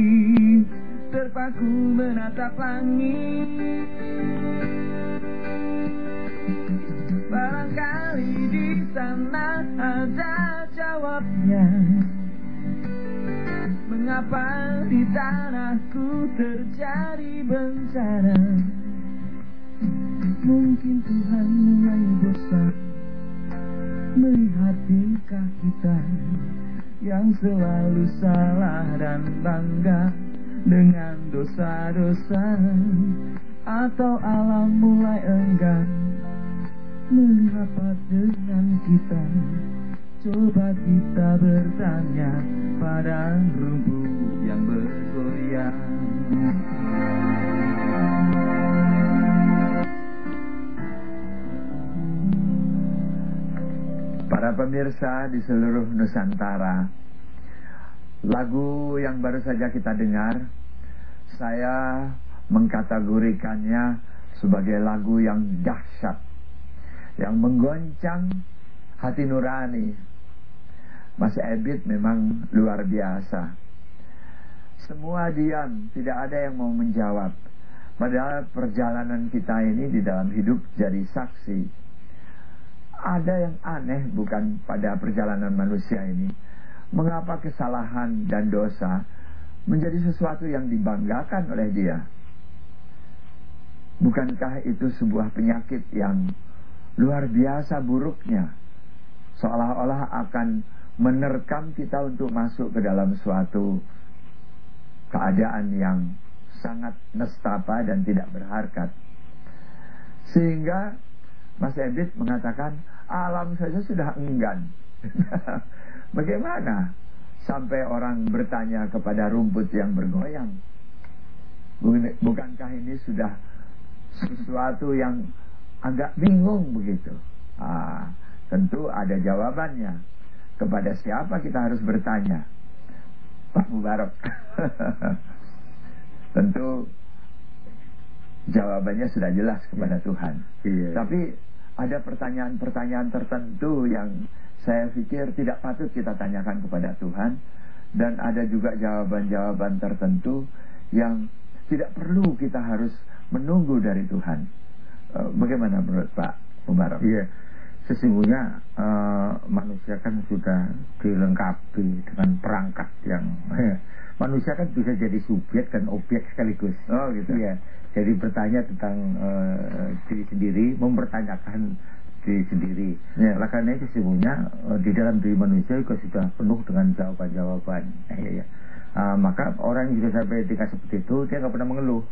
Terpaku menatap langit. Barangkali di sana ada jawabnya. Mengapa di tanahku terjadi bencana? Mungkin Tuhan mulai bosan Melihat tingkah kita Yang selalu salah dan bangga Dengan dosa-dosa. Atau alam mulai enggan Mengapa dengan kita Coba kita bertanya pada rumput yang bergoyang. Para pemirsa di seluruh Nusantara Lagu yang baru saja kita dengar Saya mengkategorikannya sebagai lagu yang dahsyat Yang menggoncang hati nurani Mas Ebit memang luar biasa Semua diam, tidak ada yang mau menjawab Padahal perjalanan kita ini di dalam hidup jadi saksi Ada yang aneh bukan pada perjalanan manusia ini mengapa kesalahan dan dosa menjadi sesuatu yang dibanggakan oleh dia. Bukankah itu sebuah penyakit yang luar biasa buruknya? Seolah-olah akan menerkam kita untuk masuk ke dalam suatu keadaan yang sangat nestapa dan tidak berharkat. Sehingga Mas Edith mengatakan alam saja sudah enggan. Bagaimana sampai orang bertanya kepada rumput yang bergoyang? Bukankah ini sudah sesuatu yang agak bingung begitu? Ah, tentu ada jawabannya. Kepada siapa kita harus bertanya? Pak Mubarak. tentu jawabannya sudah jelas kepada Tuhan. Iya. Tapi ada pertanyaan-pertanyaan tertentu yang saya pikir tidak patut kita tanyakan kepada Tuhan dan ada juga jawaban-jawaban tertentu yang tidak perlu kita harus menunggu dari Tuhan. Eh, bagaimana menurut Pak Mubarak? Iya, sesungguhnya uh, manusia kan sudah dilengkapi dengan perangkat yang manusia kan bisa jadi subjek dan objek sekaligus. Oh gitu. Iya. Jadi bertanya tentang uh, diri sendiri, mempertanyakan diri sendiri. Ya. Oleh karena itu sesungguhnya uh, di dalam diri manusia juga sudah penuh dengan jawaban-jawaban. Eh, ya. uh, maka orang yang juga sampai tingkat seperti itu dia nggak pernah mengeluh.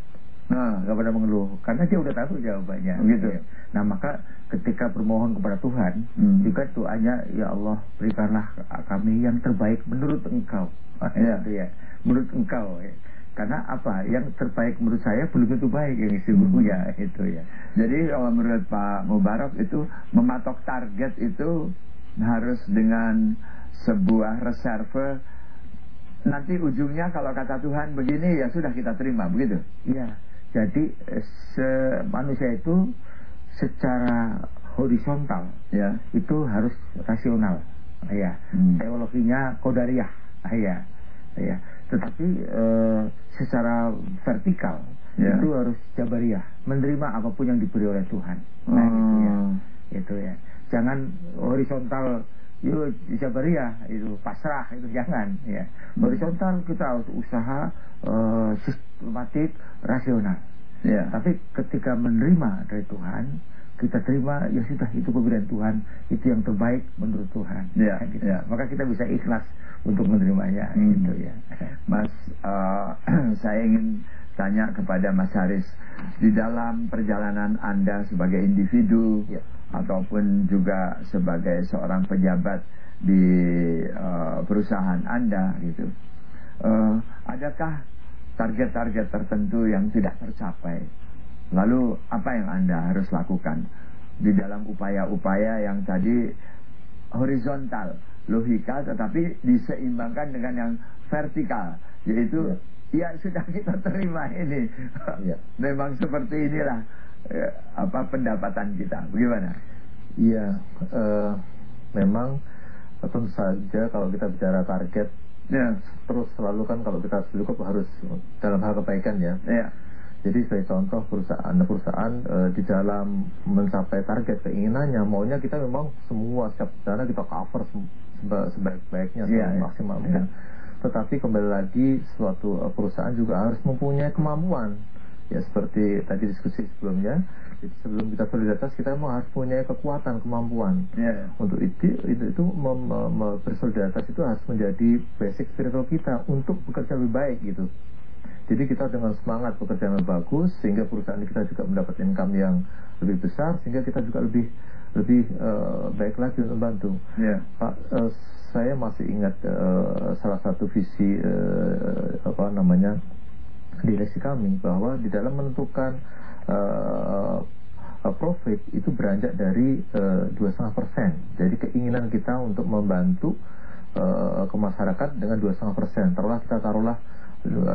Nah, nggak pernah mengeluh karena dia udah tahu jawabannya. Gitu. Ya. Nah, maka ketika bermohon kepada Tuhan, hmm. juga doanya ya Allah berikanlah kami yang terbaik menurut Engkau. Ya. ya. Menurut Engkau. Ya karena apa yang terbaik menurut saya belum tentu baik yang sesungguhnya hmm. itu ya jadi kalau menurut Pak Mubarak itu mematok target itu harus dengan sebuah reserve nanti ujungnya kalau kata Tuhan begini ya sudah kita terima begitu ya jadi se manusia itu secara horizontal ya itu harus rasional ya. Hmm. teologinya kodariah ya ya. Tetapi e, secara vertikal ya. itu harus jabariyah menerima apa pun yang diberi oleh Tuhan. Nah gitu ya. Itu ya. Jangan horizontal yuk jabariyah itu pasrah itu jangan ya hmm. horizontal kita harus usaha e, sistematik rasional ya tapi ketika menerima dari Tuhan kita terima ya sudah itu pemberian Tuhan itu yang terbaik menurut Tuhan ya, gitu. ya. maka kita bisa ikhlas untuk menerimanya hmm. gitu ya Mas uh, saya ingin tanya kepada Mas Haris di dalam perjalanan Anda sebagai individu ya. Ataupun juga sebagai seorang pejabat di uh, perusahaan Anda gitu. Uh, adakah target-target tertentu yang tidak tercapai? Lalu apa yang Anda harus lakukan? Di dalam upaya-upaya yang tadi horizontal, logika tetapi diseimbangkan dengan yang vertikal, yaitu ya, ya sudah kita terima ini. Ya. Memang seperti inilah ya, apa pendapatan kita. Bagaimana? Iya, uh, memang tentu saja kalau kita bicara target ya. terus selalu kan kalau kita cukup harus dalam hal kebaikan ya. ya jadi sebagai contoh perusahaan-perusahaan e, di dalam mencapai target keinginannya, maunya kita memang semua setiap dana kita cover sebaik-baiknya, yeah, iya. maksimal yeah. Tetapi kembali lagi suatu e, perusahaan juga harus mempunyai kemampuan. Ya seperti tadi diskusi sebelumnya, jadi sebelum kita solidaritas kita memang harus punya kekuatan, kemampuan. Yeah. Untuk itu itu itu mem, mem, bersolidaritas itu harus menjadi basic spiritual kita untuk bekerja lebih baik gitu. Jadi kita dengan semangat bekerja yang bagus sehingga perusahaan kita juga mendapat income yang lebih besar sehingga kita juga lebih lebih uh, baik lagi untuk membantu. Yeah. Pak, uh, saya masih ingat uh, salah satu visi uh, apa namanya direksi kami bahwa di dalam menentukan uh, profit itu beranjak dari dua setengah persen. Jadi keinginan kita untuk membantu uh, ke masyarakat dengan dua setengah persen. Taruhlah kita taruhlah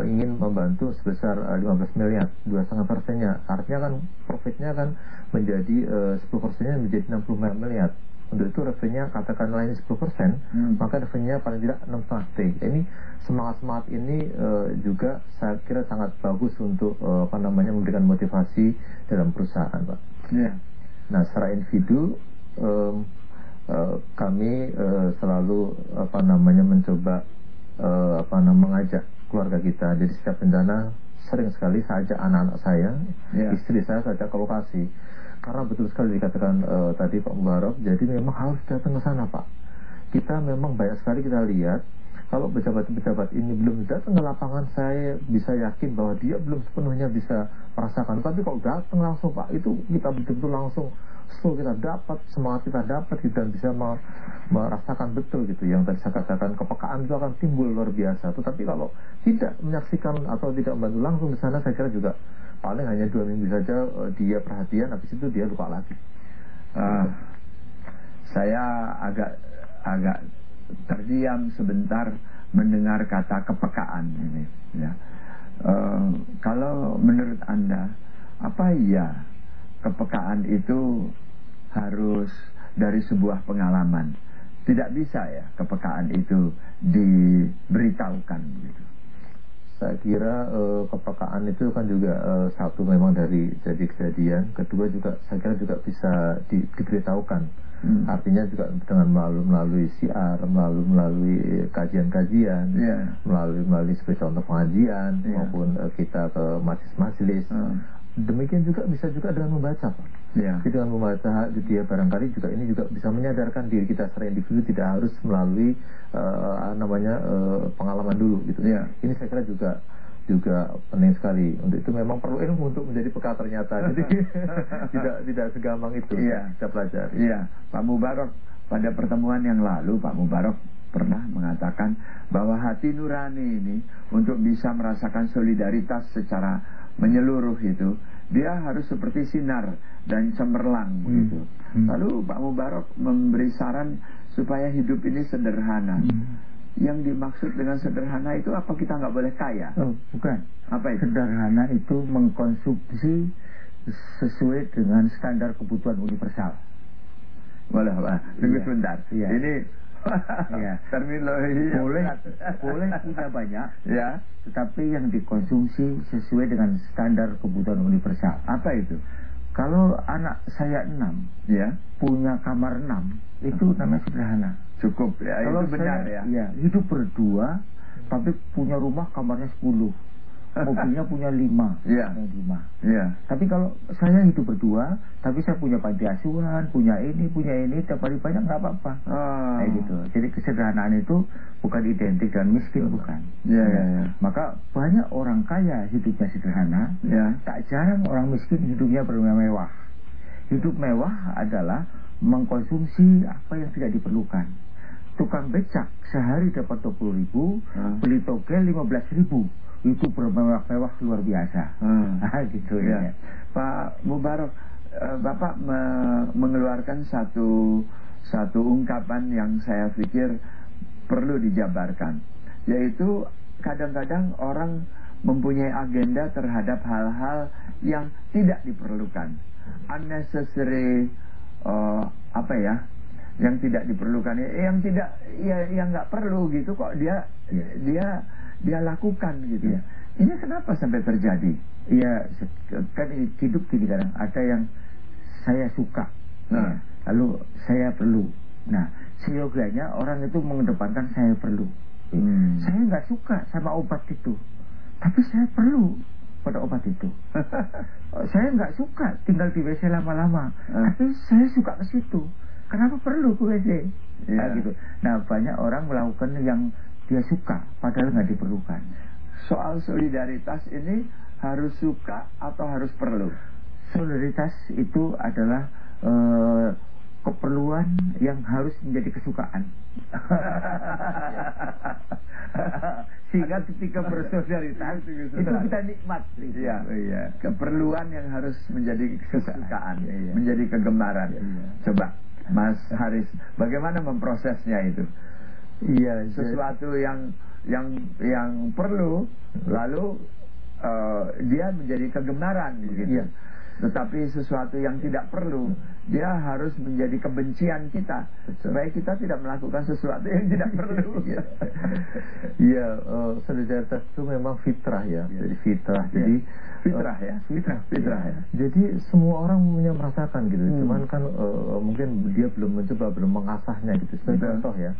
ingin membantu sebesar 15 miliar, dua setengah persennya. Artinya kan profitnya kan menjadi uh, 10 persennya menjadi 60 miliar untuk itu revenue katakanlah ini 10 persen, hmm. maka revenue paling tidak 6,5 T. Ini semangat-semangat ini uh, juga saya kira sangat bagus untuk uh, apa namanya memberikan motivasi dalam perusahaan, Pak. Yeah. Nah, secara individu um, uh, kami uh, selalu apa namanya mencoba uh, apa namanya mengajak keluarga kita. Jadi setiap bencana sering sekali saya ajak anak-anak saya, yeah. istri saya saya ajak ke lokasi karena betul sekali dikatakan uh, tadi Pak Mubarak, jadi memang harus datang ke sana Pak. Kita memang banyak sekali kita lihat kalau pejabat-pejabat ini belum datang ke lapangan saya bisa yakin bahwa dia belum sepenuhnya bisa merasakan. Tapi kalau datang langsung Pak? Itu kita betul-betul langsung slow kita dapat semangat kita dapat dan bisa merasakan betul gitu. Yang tadi saya katakan kepekaan itu akan timbul luar biasa. Tetapi kalau tidak menyaksikan atau tidak membantu langsung di sana saya kira juga paling hanya dua minggu saja uh, dia perhatian habis itu dia lupa lagi. Uh, saya agak agak terdiam sebentar mendengar kata kepekaan ini ya. Uh, kalau menurut anda apa iya kepekaan itu harus dari sebuah pengalaman? Tidak bisa ya kepekaan itu diberitahukan gitu saya kira uh, kepekaan itu kan juga uh, satu memang dari jadi kejadian kedua juga saya kira juga bisa di, diberitahukan hmm. artinya juga dengan melalui melalui siar melalui melalui kajian-kajian yeah. melalui melalui seperti contoh pengajian yeah. maupun uh, kita ke majelis-majelis hmm. Demikian juga bisa juga dengan membaca pak Ya. Jadi dengan membaca gitu ya barangkali juga ini juga bisa menyadarkan diri kita secara individu tidak harus melalui uh, namanya uh, pengalaman dulu gitu. Ya. Ini saya kira juga juga penting sekali. Untuk itu memang perlu ilmu untuk menjadi peka ternyata. Jadi tidak tidak segampang itu ya. kita pelajari. Iya, Pak Mubarak pada pertemuan yang lalu Pak Mubarak pernah mengatakan bahwa hati nurani ini untuk bisa merasakan solidaritas secara menyeluruh itu dia harus seperti sinar dan cemerlang hmm. begitu. Hmm. Lalu Pak Mubarak memberi saran supaya hidup ini sederhana. Hmm. Yang dimaksud dengan sederhana itu apa kita nggak boleh kaya? Oh, bukan. Apa itu? Sederhana itu mengkonsumsi sesuai dengan standar kebutuhan universal. Boleh, Pak. Tunggu iya. sebentar. Iya. Ini ya. terminologi. Boleh boleh punya banyak. Ya. Tetapi yang dikonsumsi sesuai dengan standar kebutuhan universal. Apa itu? Kalau anak saya enam ya. punya kamar enam itu namanya sederhana. Cukup. Ya kalau itu benar saya, ya. ya hidup berdua tapi punya rumah kamarnya sepuluh mobilnya punya lima, yeah. lima. Yeah. Tapi kalau saya hidup berdua, tapi saya punya panti asuhan, punya ini, punya ini, tiap hari banyak nggak apa-apa. Oh. Kayak gitu. Jadi kesederhanaan itu bukan identik dengan miskin, bukan. Yeah, yeah, yeah. Maka banyak orang kaya hidupnya sederhana, yeah. tak jarang orang miskin hidupnya bermewah. Hidup mewah adalah mengkonsumsi apa yang tidak diperlukan. Tukang becak sehari dapat 20 ribu, hmm. beli togel 15 ribu itu bermewah-mewah luar biasa. Hmm. Ah, gitu ya. ya. Pak Mubarak, eh, Bapak me mengeluarkan satu satu ungkapan yang saya pikir perlu dijabarkan, yaitu kadang-kadang orang mempunyai agenda terhadap hal-hal yang tidak diperlukan, unnecessary uh, apa ya, yang tidak diperlukan, yang tidak, ya yang nggak perlu gitu kok dia dia dia lakukan gitu ya. Ini kenapa sampai terjadi? Ya kan hidup gini kadang ada yang saya suka, nah. ya, lalu saya perlu. Nah, seyogianya orang itu mengedepankan saya perlu. Hmm. Saya nggak suka sama obat itu, tapi saya perlu pada obat itu. saya nggak suka tinggal di WC lama-lama, hmm. tapi saya suka ke situ. Kenapa perlu ke WC? Ya. Nah, gitu. Nah, banyak orang melakukan yang dia suka padahal nggak diperlukan soal solidaritas ini harus suka atau harus perlu solidaritas itu adalah uh, keperluan yang harus menjadi kesukaan. Sehingga ketika bersolidaritas itu kita nikmat. Iya, iya. Keperluan yang harus menjadi kesukaan, iya, iya. menjadi kegemaran. Iya, iya. Coba, Mas Haris, bagaimana memprosesnya itu? Iya, sesuatu yang yang yang perlu lalu uh, dia menjadi kegemaran gitu. Iya. Tetapi sesuatu yang tidak perlu dia harus menjadi kebencian kita. Supaya kita tidak melakukan sesuatu yang tidak perlu. Iya. Uh, solidaritas itu memang fitrah ya, ya. jadi fitrah. Ya. jadi fitrah ya. Fitrah fitrah ya. jadi semua orang punya merasakan gitu. Hmm. cuman kan uh, mungkin dia belum mencoba belum mengasahnya gitu. Contoh ya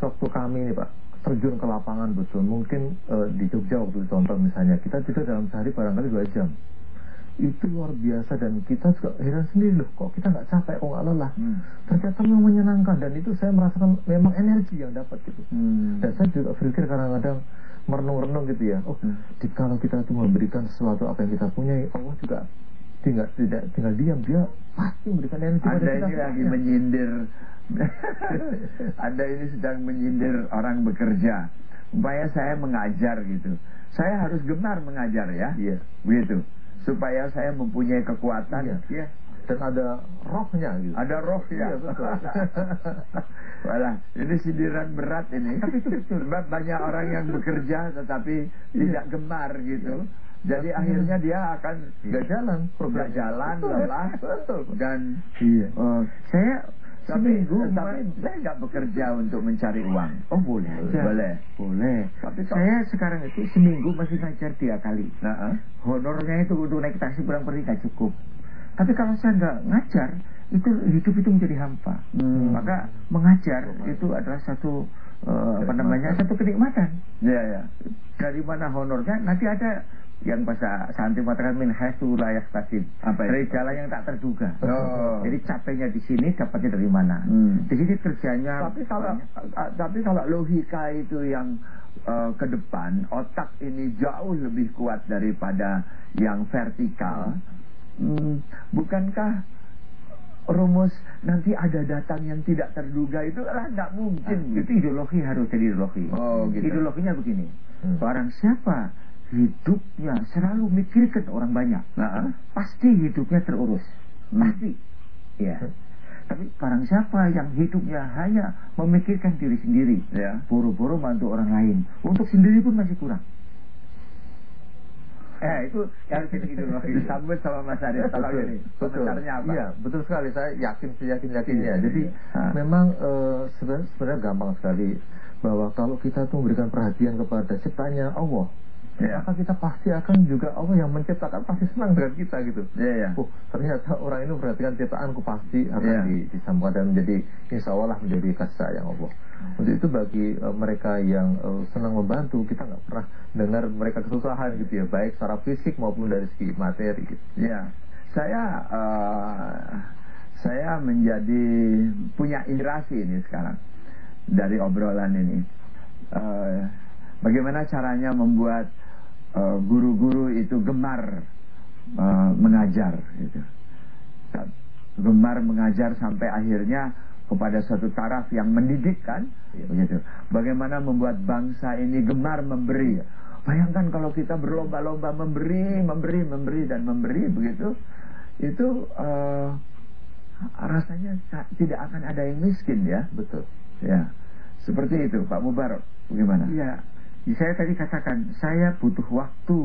sewaktu kami ini pak terjun ke lapangan betul mungkin uh, di Jogja waktu contoh misalnya kita tidur dalam sehari barangkali dua jam itu luar biasa dan kita juga heran sendiri loh kok kita nggak capek kok nggak lelah hmm. ternyata memang menyenangkan dan itu saya merasakan memang energi yang dapat gitu hmm. dan saya juga berpikir kadang-kadang merenung-renung gitu ya oh hmm. di, kalau kita itu memberikan sesuatu apa yang kita punya Allah juga tinggal tidak tinggal diam dia pasti memberikan energi anda pada ini lagi menyindir anda ini sedang menyindir orang bekerja supaya saya mengajar gitu saya harus gemar mengajar ya iya. begitu supaya saya mempunyai kekuatan iya. ya dan ada rohnya gitu. Ada roh ya. Iya, betul. Walah, ini sindiran berat ini. Tapi itu betul. Sebab banyak orang yang bekerja tetapi iya. tidak gemar gitu. Jadi iya. akhirnya dia akan nggak jalan, nggak jalan, lelah, dan iya. Uh, saya tapi, seminggu tapi saya nggak bekerja untuk mencari uang. Oh boleh, boleh, boleh. Tapi saya sekarang itu seminggu masih ngajar tiga kali. Nah, uh. honornya itu untuk naik taksi pulang pergi nggak cukup. Tapi kalau saya nggak ngajar, itu hidup itu menjadi hampa. Hmm. Maka mengajar oh, itu adalah satu uh, apa namanya satu kenikmatan. Ya ya. Dari mana honornya nanti ada yang bahasa santri mengatakan min haitsu layak tasib dari jalan yang tak terduga. Oh. Jadi capeknya di sini dapatnya dari mana? Hmm. Di sini kerjanya. Tapi kalau banyak. tapi kalau logika itu yang uh, ke depan otak ini jauh lebih kuat daripada yang vertikal. Hmm. Hmm, bukankah rumus nanti ada datang yang tidak terduga itu lah nggak mungkin. Nah, itu ideologi harus jadi ideologi. Oh, gitu. Ideologinya begini. Hmm. Barang siapa hidupnya selalu mikirkan orang banyak, nah, pasti hidupnya terurus. Hmm. Pasti. Ya. Tapi barang siapa yang hidupnya hanya memikirkan diri sendiri, ya. boro-boro bantu orang lain, untuk sendiri pun masih kurang. Eh itu yang ideologi disambut sama Mas Arief kalau ini komentarnya apa? Iya betul sekali saya yakin seyakin yakinnya. Iya, Jadi iya. memang uh, sebenarnya gampang sekali bahwa kalau kita tuh memberikan perhatian kepada ciptanya Allah ya. maka kita pasti akan juga Allah yang menciptakan pasti senang dengan kita gitu. Ya, ya. Oh, ternyata orang ini perhatikan ciptaanku pasti akan ya. disambungkan dan menjadi insya Allah menjadi kasih sayang Allah. Untuk itu bagi uh, mereka yang uh, senang membantu kita nggak pernah dengar mereka kesusahan gitu ya, baik secara fisik maupun dari segi materi. Gitu. Ya, saya uh, saya menjadi punya inspirasi ini sekarang dari obrolan ini. Uh, bagaimana caranya membuat guru-guru uh, itu gemar uh, mengajar gitu. gemar mengajar sampai akhirnya kepada suatu taraf yang mendidikkan ya. begitu. Bagaimana membuat bangsa ini gemar memberi? Bayangkan kalau kita berlomba-lomba memberi memberi memberi dan memberi begitu. Itu uh, rasanya tidak akan ada yang miskin ya. Betul. Ya. Seperti itu Pak Mubarak. Bagaimana? Ya saya tadi katakan saya butuh waktu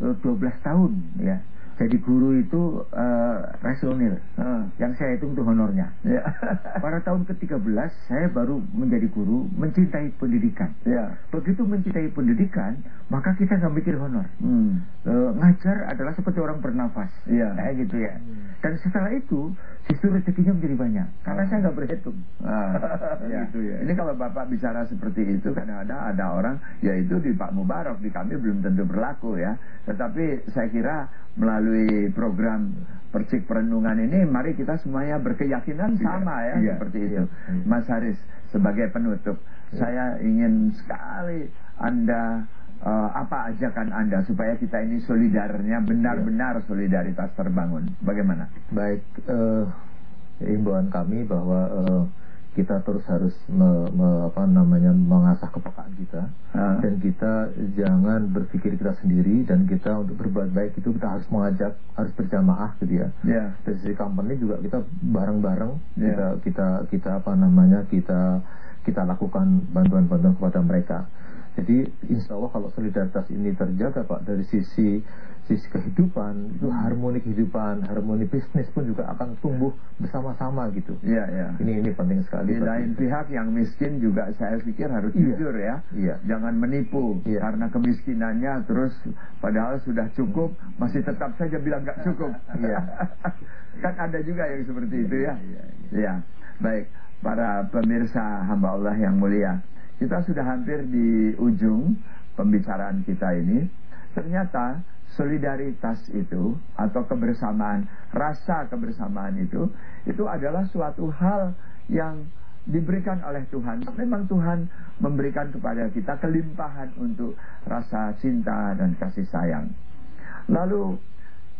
12 eh, tahun ya jadi guru itu uh, rasional uh, yang saya hitung itu honornya ya. pada tahun ke-13 saya baru menjadi guru mencintai pendidikan ya. begitu mencintai pendidikan maka kita nggak mikir honor hmm. uh, ngajar adalah seperti orang bernafas ya. kayak gitu ya hmm. dan setelah itu justru rezekinya menjadi banyak karena saya nggak berhitung ah, ya. gitu ya. ini kalau bapak bicara seperti itu kadang-kadang ada orang yaitu di Pak Mubarak di kami belum tentu berlaku ya tetapi saya kira melalui program percik perenungan ini mari kita semuanya berkeyakinan iya, sama ya iya, seperti itu iya. Mas Haris sebagai penutup iya. saya ingin sekali Anda uh, apa ajakan Anda supaya kita ini solidarnya benar-benar solidaritas terbangun bagaimana baik uh, imbauan kami bahwa uh, kita terus harus me, me, apa namanya mengasah kepekaan kita uh. dan kita jangan berpikir kita sendiri dan kita untuk berbuat baik itu kita harus mengajak harus berjamaah gitu ya yeah. dari sisi company juga kita bareng-bareng yeah. kita kita kita apa namanya kita kita lakukan bantuan-bantuan kepada mereka jadi insya Allah kalau solidaritas ini terjaga Pak dari sisi sisi kehidupan itu harmoni kehidupan harmoni bisnis pun juga akan tumbuh bersama-sama gitu. Iya iya. Ini ini penting sekali di lain pihak yang miskin juga saya pikir harus iya. jujur ya. Iya. jangan menipu. Iya. karena kemiskinannya terus padahal sudah cukup masih tetap saja bilang nggak cukup. Iya. Kan ada juga yang seperti itu ya. Iya, iya. ya baik para pemirsa hamba Allah yang mulia kita sudah hampir di ujung pembicaraan kita ini ternyata solidaritas itu atau kebersamaan, rasa kebersamaan itu itu adalah suatu hal yang diberikan oleh Tuhan. Memang Tuhan memberikan kepada kita kelimpahan untuk rasa cinta dan kasih sayang. Lalu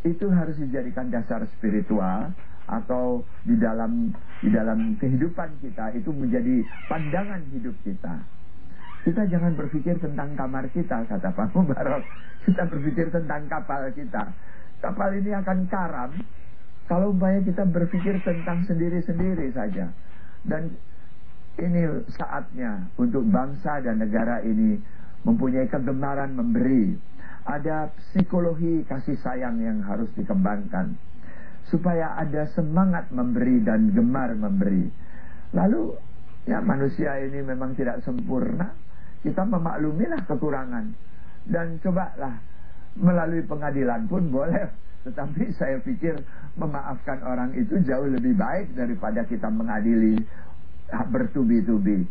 itu harus dijadikan dasar spiritual atau di dalam di dalam kehidupan kita itu menjadi pandangan hidup kita. Kita jangan berpikir tentang kamar kita, kata Pak Mubarok. Kita berpikir tentang kapal kita. Kapal ini akan karam kalau umpamanya kita berpikir tentang sendiri-sendiri saja. Dan ini saatnya untuk bangsa dan negara ini mempunyai kegemaran memberi. Ada psikologi kasih sayang yang harus dikembangkan. Supaya ada semangat memberi dan gemar memberi. Lalu ya manusia ini memang tidak sempurna. Kita memaklumilah kekurangan. Dan cobalah melalui pengadilan pun boleh. Tetapi saya pikir memaafkan orang itu jauh lebih baik daripada kita mengadili bertubi-tubi.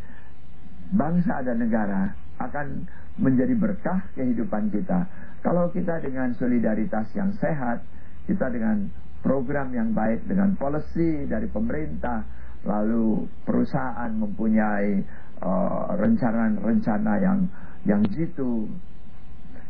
Bangsa dan negara akan menjadi berkah kehidupan kita. Kalau kita dengan solidaritas yang sehat kita dengan program yang baik dengan policy dari pemerintah lalu perusahaan mempunyai Eh, rencana-rencana uh, yang yang jitu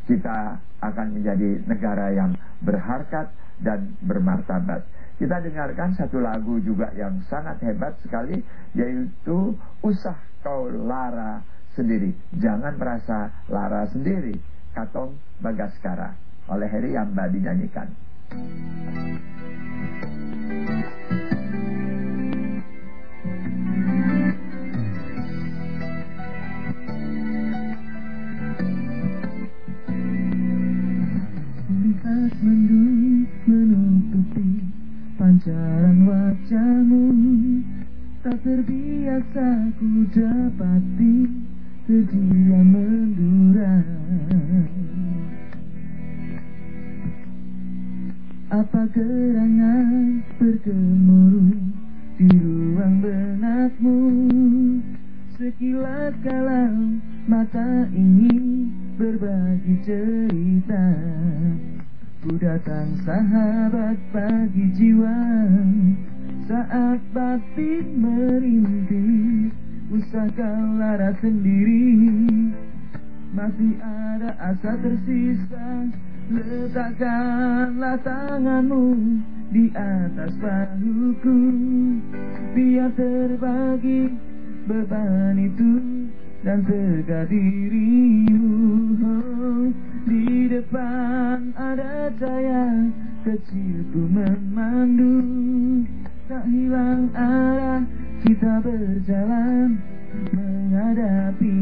kita akan menjadi negara yang berharkat dan bermartabat. Kita dengarkan satu lagu juga yang sangat hebat sekali yaitu usah kau lara sendiri. Jangan merasa lara sendiri. Katong Bagaskara oleh Heri Yamba dinyanyikan. mendung pancaran wajahmu Tak terbiasa ku dapati. Terdiam tersisa Letakkanlah tanganmu di atas bahuku Biar terbagi beban itu dan tegak dirimu. Di depan ada cahaya kecilku memandu. Tak hilang arah kita berjalan menghadapi